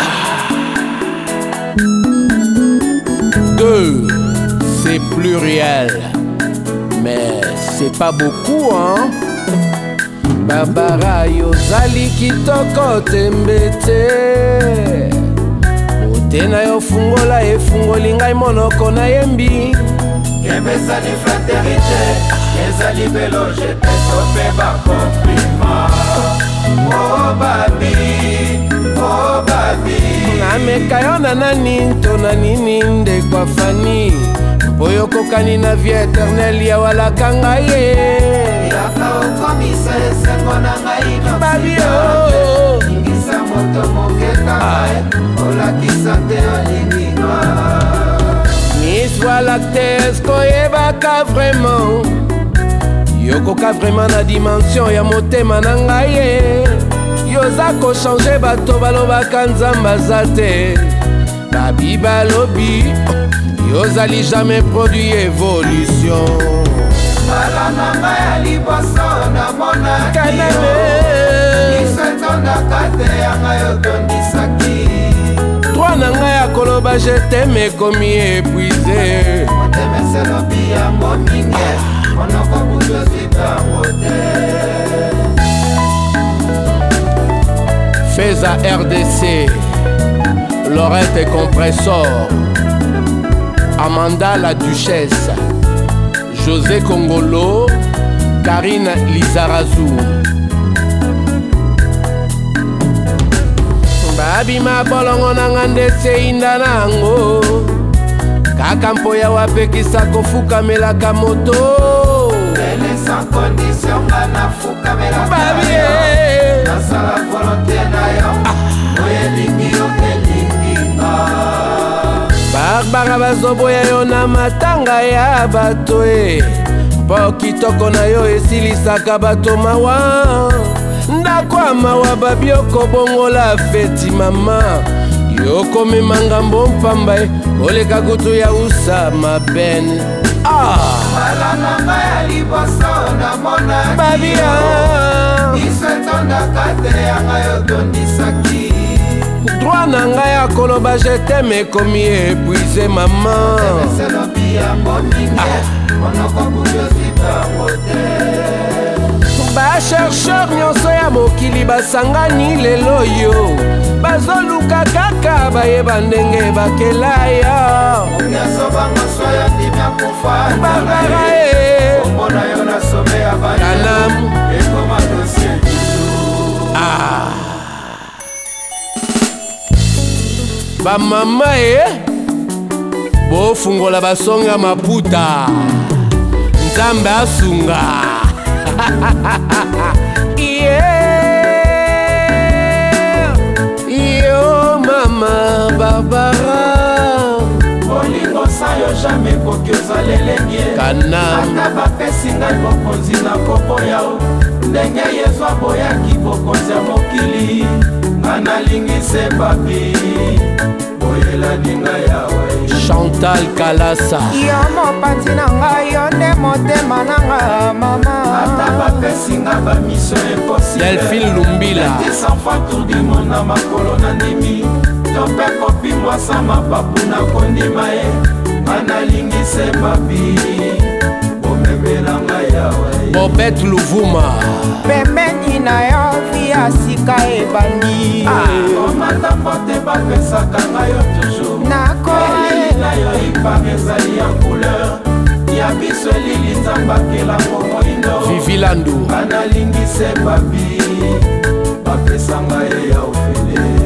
Ah. Deux, c'est pluriel. Mais c'est pas beaucoup, hein? Barbara yozali kitoko tembete ote na yo fungola e fungoli ngai monoko nayembi kemesani fraternité pe belogepesopeba Prima Oh, babi nameka yo na nani to na nini ndeko afani mpo yo kokani na vie eternel yawalaka ngai ye babio miswa lactes koyebaka vraimen yokoka vraimen na dimension ya motema na ngai ye kochange bato balobaka nzambe aza te babi balobi yozali jamais produit évolution balananga ya liboso namonaisetondaka te yanga yotondisaki droit na ngai ya koloba jeteme ekomi epuize motemeselobi yango mingi monoko buzozikango te Fais à RDC, Lorette et Compressor, Amanda la Duchesse, José Congolo, Karine Lizarazu. babima bolongo nanga nde seinda nango kaka mpo yawe apekisa kofukamelaka moto Ele sans condition, nazoboya yo na matanga ya bato e eh. mpo kitoko na yo esilisaka bato mawa ndako ya mawa babi okobongola feti mama yokomema ngambo mpamba e koleka kutu ya usa mabene ah. babia parole na ngai ya koloba jetem ekomi epuize mama bashersher nyonso ya mokili basangani lelo yo bazoluka kaka bayeba ndenge bakela e. yo barbara e bamama e eh? bofungola basonga maputa nzambe asunga yeah. Oh yo mama babara oyo jamai ekoki ozala elenge ata bapesinga bokonzi na koboya ndenge yesu aboyaki bokonzi ya mokili nga nalingise babi boyelaninga yawe eh. chantal kalasa yo mopanzi na ngai yo nde motema nanga mama ata bapesinga bamisio ekosildelphine lumbila desanfoi tourdimo na makolo na ndimi to mpe kopimwasa mapapu na kondima ye analingise papi bomemelanga yawe bobet luvuma pembeni na yo via sika ebandi omatambo ah. te bapesaka ngai yo toujours nakoelinga yo ipar ezali ya couleur ya biso elili nzambe akelango moindo vivilandu analingise papi bapesanga ye ya ofele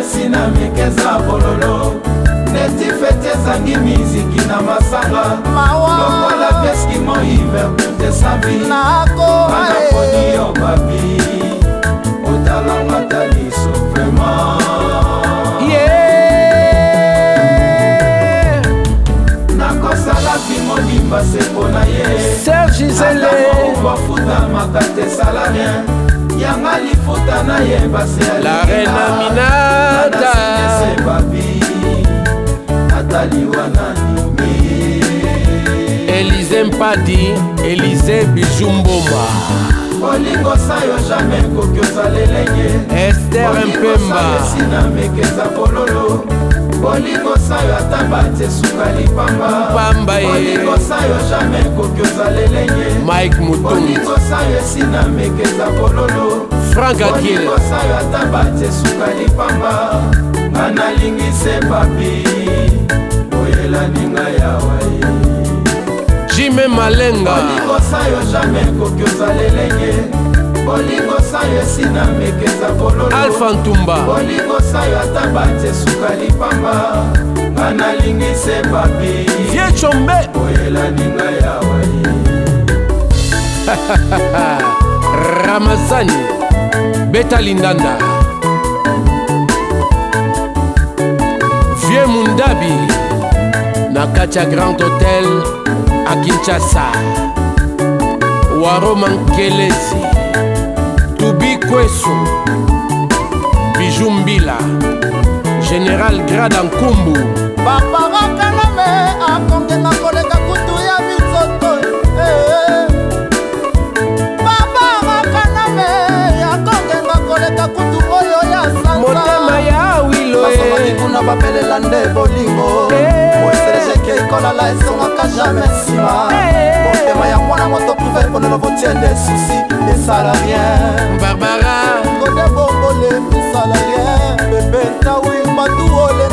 esi na mike eza bololo neti fete ezangi miziki na masanga lokola peskimo hiverput esabianaponi yo babi otalangata liso vraimen nakosala bimo limba sepo na ye serge zele bafutamaka te salarien yanga lifuta nayeba la reine aminata babi ataliwa na nini elize mpadi elize bijumboma olingo sayo jamai ekoki oza lelenge ester mpemba esina mekeza pololo bolingosayo ata batie esuka lipambabolingosayo e. jamai ekoki ozala elenge mike motobolingosayo esina meke eza kololo frank akilbolingosayo ata batie esuka lipamba nga nalingi se papi oyelani nga yawai jime malenga bolingosayo jamai ekoki ozala elenge bolingo sayo esina mekeza bololoalfa ntumba bolingo sayo ata batie suka lipamba nga nalingise papi vie combe oyelaninga yawe ramazani betalindanda vie mundabi na kati ya grand hotel a kinshasa waro mankelesi likweso biju mbila général grade ankumbu paparakaname akongenga koleka kutu ya bizoto eh, eh. paparakaname akongenga koleka kutu oyo ya santamotema ya wilo eh. kuna bapelela nde bolingo hey. ekolala esongaka jamai nsima motema ya mwana moto prive ponelo votiende susi esala rien barbara kode bongole esala rien bebe ntawi matuole